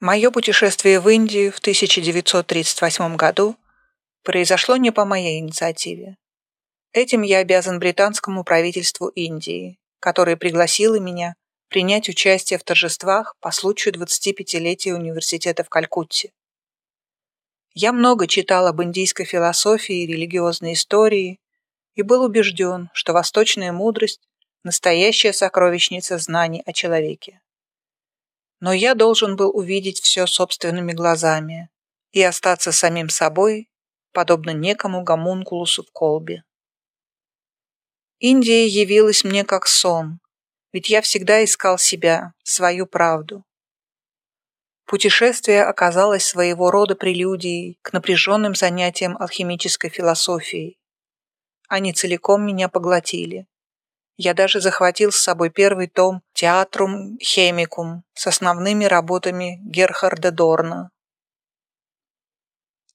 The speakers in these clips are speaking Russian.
Мое путешествие в Индию в 1938 году произошло не по моей инициативе. Этим я обязан британскому правительству Индии, которое пригласило меня принять участие в торжествах по случаю 25-летия университета в Калькутте. Я много читал об индийской философии и религиозной истории и был убежден, что восточная мудрость – настоящая сокровищница знаний о человеке. Но я должен был увидеть все собственными глазами и остаться самим собой, подобно некому гомункулусу в колбе. Индия явилась мне как сон, ведь я всегда искал себя, свою правду. Путешествие оказалось своего рода прелюдией к напряженным занятиям алхимической философией. Они целиком меня поглотили. Я даже захватил с собой первый том «Театрум хемикум» с основными работами Герхарда Дорна.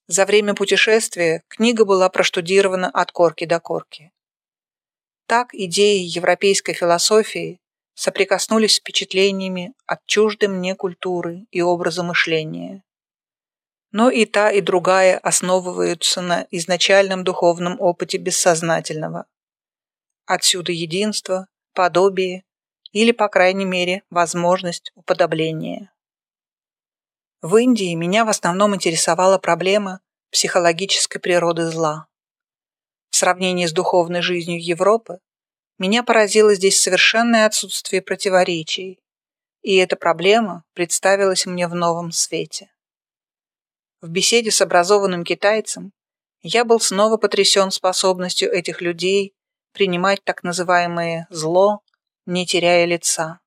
За время путешествия книга была проштудирована от корки до корки. Так идеи европейской философии соприкоснулись с впечатлениями от чуждой мне культуры и образа мышления. Но и та, и другая основываются на изначальном духовном опыте бессознательного, Отсюда единство, подобие или, по крайней мере, возможность уподобления. В Индии меня в основном интересовала проблема психологической природы зла. В сравнении с духовной жизнью Европы меня поразило здесь совершенное отсутствие противоречий, и эта проблема представилась мне в новом свете. В беседе с образованным китайцем я был снова потрясен способностью этих людей принимать так называемое «зло», не теряя лица.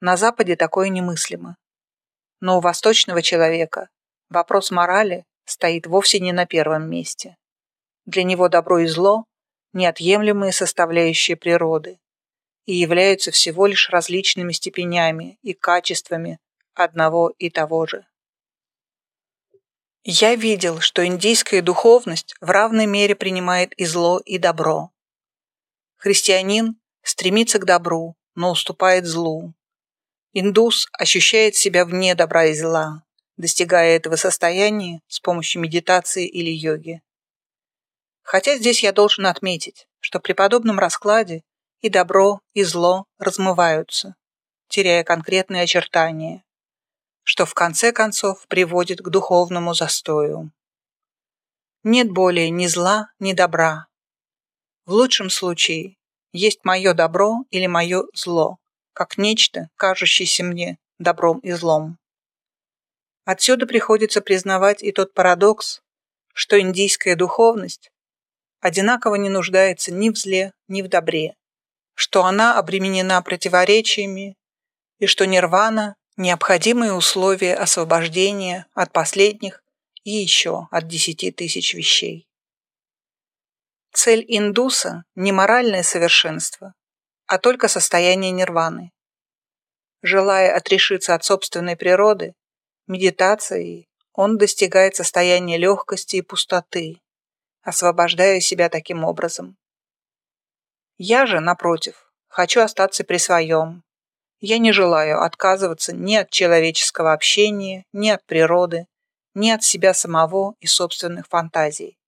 На Западе такое немыслимо. Но у восточного человека вопрос морали стоит вовсе не на первом месте. Для него добро и зло – неотъемлемые составляющие природы и являются всего лишь различными степенями и качествами одного и того же. Я видел, что индийская духовность в равной мере принимает и зло, и добро. Христианин стремится к добру, но уступает злу. Индус ощущает себя вне добра и зла, достигая этого состояния с помощью медитации или йоги. Хотя здесь я должен отметить, что при подобном раскладе и добро, и зло размываются, теряя конкретные очертания, что в конце концов приводит к духовному застою. Нет более ни зла, ни добра. В лучшем случае есть мое добро или мое зло, как нечто, кажущееся мне добром и злом. Отсюда приходится признавать и тот парадокс, что индийская духовность одинаково не нуждается ни в зле, ни в добре, что она обременена противоречиями и что нирвана необходимые условия освобождения от последних и еще от десяти тысяч вещей. Цель индуса – не моральное совершенство, а только состояние нирваны. Желая отрешиться от собственной природы, медитацией он достигает состояния легкости и пустоты, освобождая себя таким образом. Я же, напротив, хочу остаться при своем, я не желаю отказываться ни от человеческого общения, ни от природы, ни от себя самого и собственных фантазий.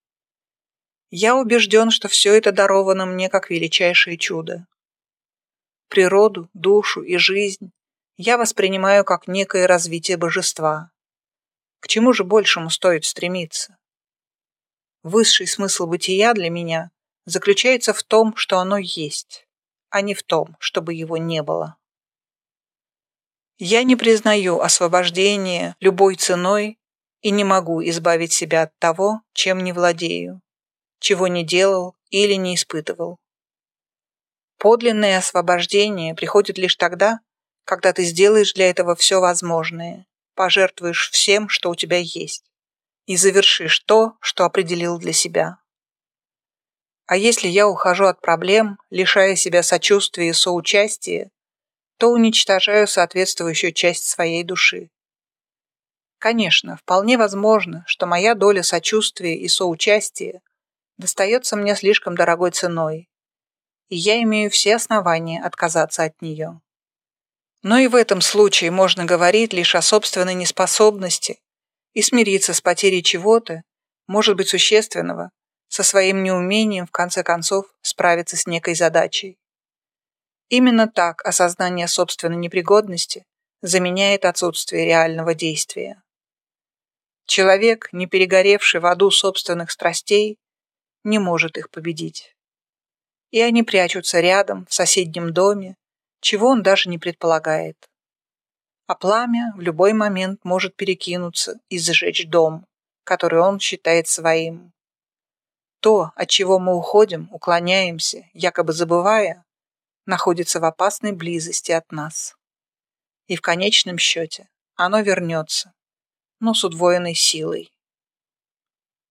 Я убежден, что все это даровано мне как величайшее чудо. Природу, душу и жизнь я воспринимаю как некое развитие божества. К чему же большему стоит стремиться? Высший смысл бытия для меня заключается в том, что оно есть, а не в том, чтобы его не было. Я не признаю освобождение любой ценой и не могу избавить себя от того, чем не владею, чего не делал или не испытывал. Подлинное освобождение приходит лишь тогда, когда ты сделаешь для этого все возможное, пожертвуешь всем, что у тебя есть, и завершишь то, что определил для себя. А если я ухожу от проблем, лишая себя сочувствия и соучастия, то уничтожаю соответствующую часть своей души. Конечно, вполне возможно, что моя доля сочувствия и соучастия достается мне слишком дорогой ценой, и я имею все основания отказаться от нее. Но и в этом случае можно говорить лишь о собственной неспособности и смириться с потерей чего-то, может быть существенного, со своим неумением в конце концов справиться с некой задачей. Именно так осознание собственной непригодности заменяет отсутствие реального действия. Человек, не перегоревший в аду собственных страстей, не может их победить. И они прячутся рядом, в соседнем доме, чего он даже не предполагает. А пламя в любой момент может перекинуться и сжечь дом, который он считает своим. То, от чего мы уходим, уклоняемся, якобы забывая, находится в опасной близости от нас. И в конечном счете оно вернется, но с удвоенной силой.